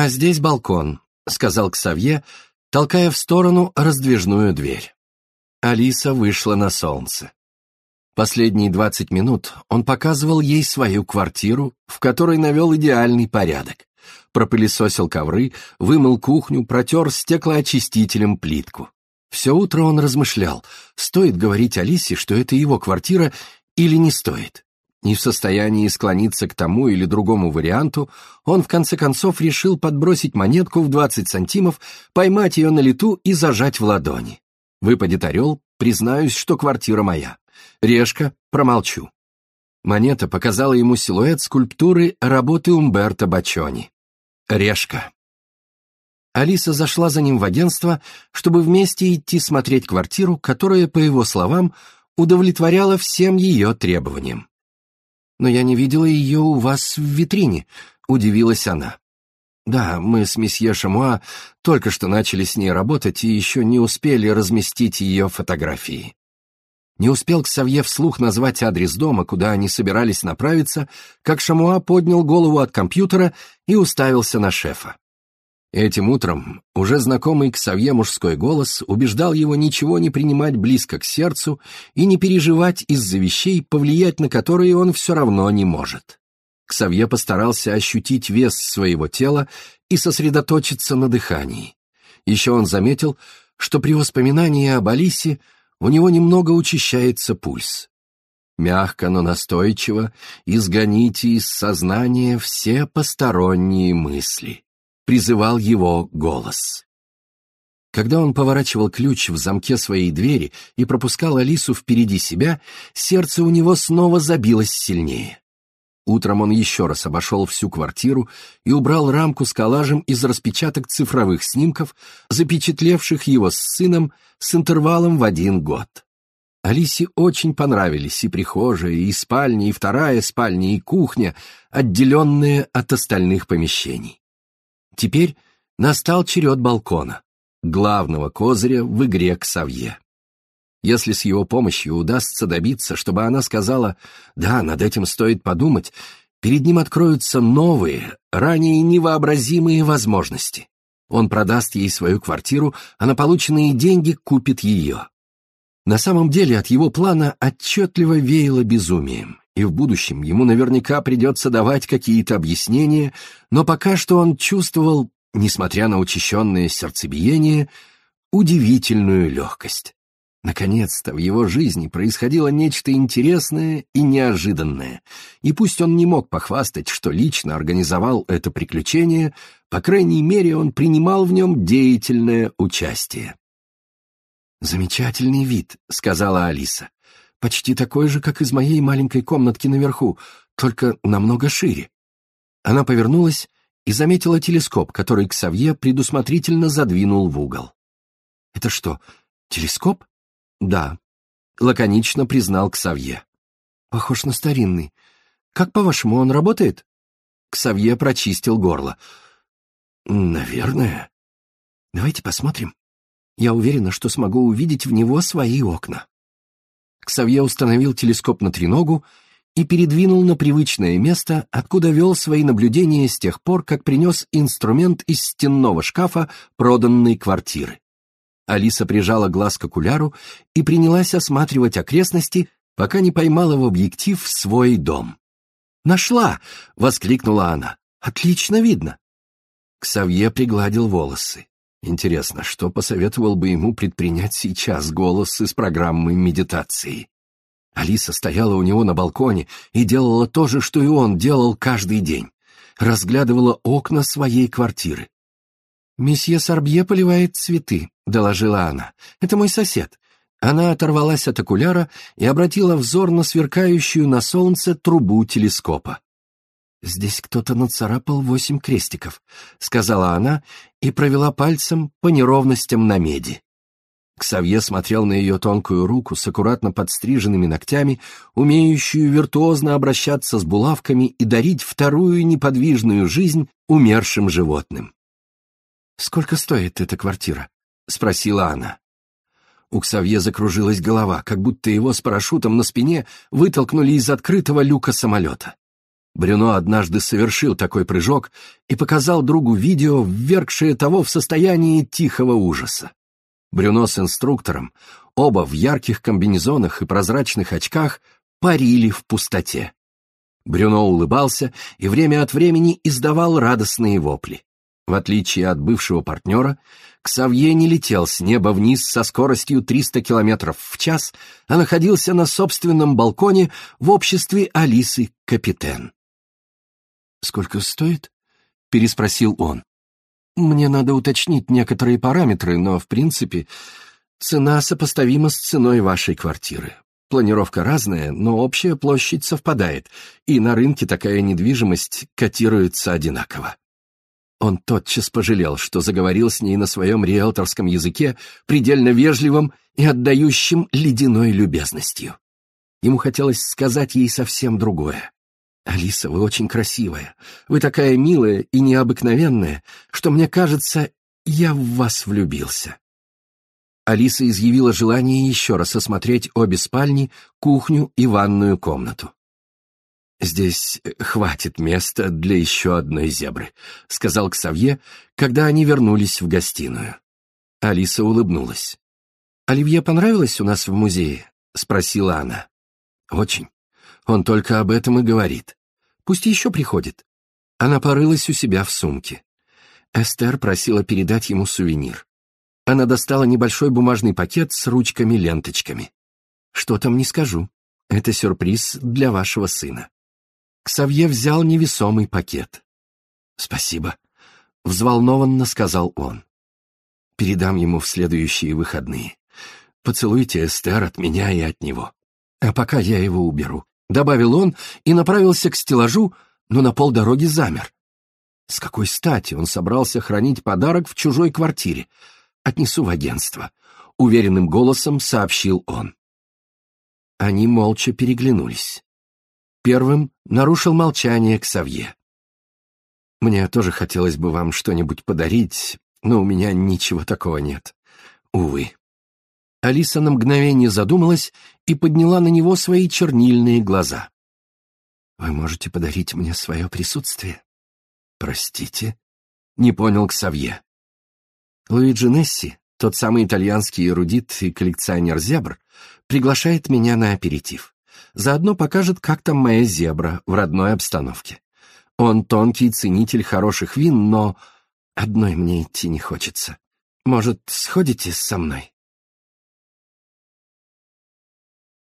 «А здесь балкон», — сказал Ксавье, толкая в сторону раздвижную дверь. Алиса вышла на солнце. Последние двадцать минут он показывал ей свою квартиру, в которой навел идеальный порядок. Пропылесосил ковры, вымыл кухню, протер стеклоочистителем плитку. Все утро он размышлял, стоит говорить Алисе, что это его квартира, или не стоит. Не в состоянии склониться к тому или другому варианту, он в конце концов решил подбросить монетку в 20 сантимов, поймать ее на лету и зажать в ладони. Выпадет орел, признаюсь, что квартира моя. Решка, промолчу. Монета показала ему силуэт скульптуры работы Умберто Бачони. Решка. Алиса зашла за ним в агентство, чтобы вместе идти смотреть квартиру, которая, по его словам, удовлетворяла всем ее требованиям. «Но я не видела ее у вас в витрине», — удивилась она. «Да, мы с месье Шамуа только что начали с ней работать и еще не успели разместить ее фотографии». Не успел Ксавье вслух назвать адрес дома, куда они собирались направиться, как Шамуа поднял голову от компьютера и уставился на шефа. Этим утром уже знакомый Ксавье мужской голос убеждал его ничего не принимать близко к сердцу и не переживать из-за вещей, повлиять на которые он все равно не может. Ксавье постарался ощутить вес своего тела и сосредоточиться на дыхании. Еще он заметил, что при воспоминании об Алисе у него немного учащается пульс. Мягко, но настойчиво изгоните из сознания все посторонние мысли. Призывал его голос. Когда он поворачивал ключ в замке своей двери и пропускал Алису впереди себя, сердце у него снова забилось сильнее. Утром он еще раз обошел всю квартиру и убрал рамку с коллажем из распечаток цифровых снимков, запечатлевших его с сыном с интервалом в один год. Алисе очень понравились и прихожая, и спальня, и вторая спальня, и кухня, отделенные от остальных помещений. Теперь настал черед балкона, главного козыря в игре к Савье. Если с его помощью удастся добиться, чтобы она сказала «да, над этим стоит подумать», перед ним откроются новые, ранее невообразимые возможности. Он продаст ей свою квартиру, а на полученные деньги купит ее. На самом деле от его плана отчетливо веяло безумием, и в будущем ему наверняка придется давать какие-то объяснения, но пока что он чувствовал, несмотря на учащенное сердцебиение, удивительную легкость. Наконец-то в его жизни происходило нечто интересное и неожиданное, и пусть он не мог похвастать, что лично организовал это приключение, по крайней мере, он принимал в нем деятельное участие. «Замечательный вид», — сказала Алиса. «Почти такой же, как из моей маленькой комнатки наверху, только намного шире». Она повернулась и заметила телескоп, который Ксавье предусмотрительно задвинул в угол. «Это что, телескоп?» «Да», — лаконично признал Ксавье. «Похож на старинный. Как, по-вашему, он работает?» Ксавье прочистил горло. «Наверное. Давайте посмотрим. Я уверена, что смогу увидеть в него свои окна». Ксавье установил телескоп на треногу и передвинул на привычное место, откуда вел свои наблюдения с тех пор, как принес инструмент из стенного шкафа проданной квартиры. Алиса прижала глаз к окуляру и принялась осматривать окрестности, пока не поймала в объектив свой дом. «Нашла!» — воскликнула она. «Отлично видно!» Ксавье пригладил волосы. Интересно, что посоветовал бы ему предпринять сейчас голос из программы медитации? Алиса стояла у него на балконе и делала то же, что и он делал каждый день. Разглядывала окна своей квартиры. «Месье Сорбье поливает цветы», — доложила она. «Это мой сосед». Она оторвалась от окуляра и обратила взор на сверкающую на солнце трубу телескопа. «Здесь кто-то нацарапал восемь крестиков», — сказала она и провела пальцем по неровностям на меди. Ксавье смотрел на ее тонкую руку с аккуратно подстриженными ногтями, умеющую виртуозно обращаться с булавками и дарить вторую неподвижную жизнь умершим животным. «Сколько стоит эта квартира?» — спросила она. У Ксавье закружилась голова, как будто его с парашютом на спине вытолкнули из открытого люка самолета. Брюно однажды совершил такой прыжок и показал другу видео, ввергшее того в состояние тихого ужаса. Брюно с инструктором, оба в ярких комбинезонах и прозрачных очках, парили в пустоте. Брюно улыбался и время от времени издавал радостные вопли. В отличие от бывшего партнера, Ксавье не летел с неба вниз со скоростью 300 км в час, а находился на собственном балконе в обществе Алисы Капитен. «Сколько стоит?» — переспросил он. «Мне надо уточнить некоторые параметры, но, в принципе, цена сопоставима с ценой вашей квартиры. Планировка разная, но общая площадь совпадает, и на рынке такая недвижимость котируется одинаково». Он тотчас пожалел, что заговорил с ней на своем риэлторском языке, предельно вежливым и отдающим ледяной любезностью. Ему хотелось сказать ей совсем другое. «Алиса, вы очень красивая. Вы такая милая и необыкновенная, что, мне кажется, я в вас влюбился». Алиса изъявила желание еще раз осмотреть обе спальни, кухню и ванную комнату. «Здесь хватит места для еще одной зебры», — сказал Ксавье, когда они вернулись в гостиную. Алиса улыбнулась. «Оливье понравилось у нас в музее?» — спросила она. «Очень. Он только об этом и говорит. Пусть еще приходит. Она порылась у себя в сумке. Эстер просила передать ему сувенир. Она достала небольшой бумажный пакет с ручками-ленточками. Что там, не скажу. Это сюрприз для вашего сына. Ксавье взял невесомый пакет. «Спасибо», — взволнованно сказал он. «Передам ему в следующие выходные. Поцелуйте Эстер от меня и от него. А пока я его уберу. — добавил он и направился к стеллажу, но на полдороги замер. С какой стати он собрался хранить подарок в чужой квартире? Отнесу в агентство, — уверенным голосом сообщил он. Они молча переглянулись. Первым нарушил молчание Ксавье. «Мне тоже хотелось бы вам что-нибудь подарить, но у меня ничего такого нет. Увы». Алиса на мгновение задумалась и подняла на него свои чернильные глаза. «Вы можете подарить мне свое присутствие?» «Простите?» — не понял Ксавье. Луиджи Несси, тот самый итальянский эрудит и коллекционер зебр, приглашает меня на аперитив. Заодно покажет, как там моя зебра в родной обстановке. Он тонкий ценитель хороших вин, но одной мне идти не хочется. Может, сходите со мной?»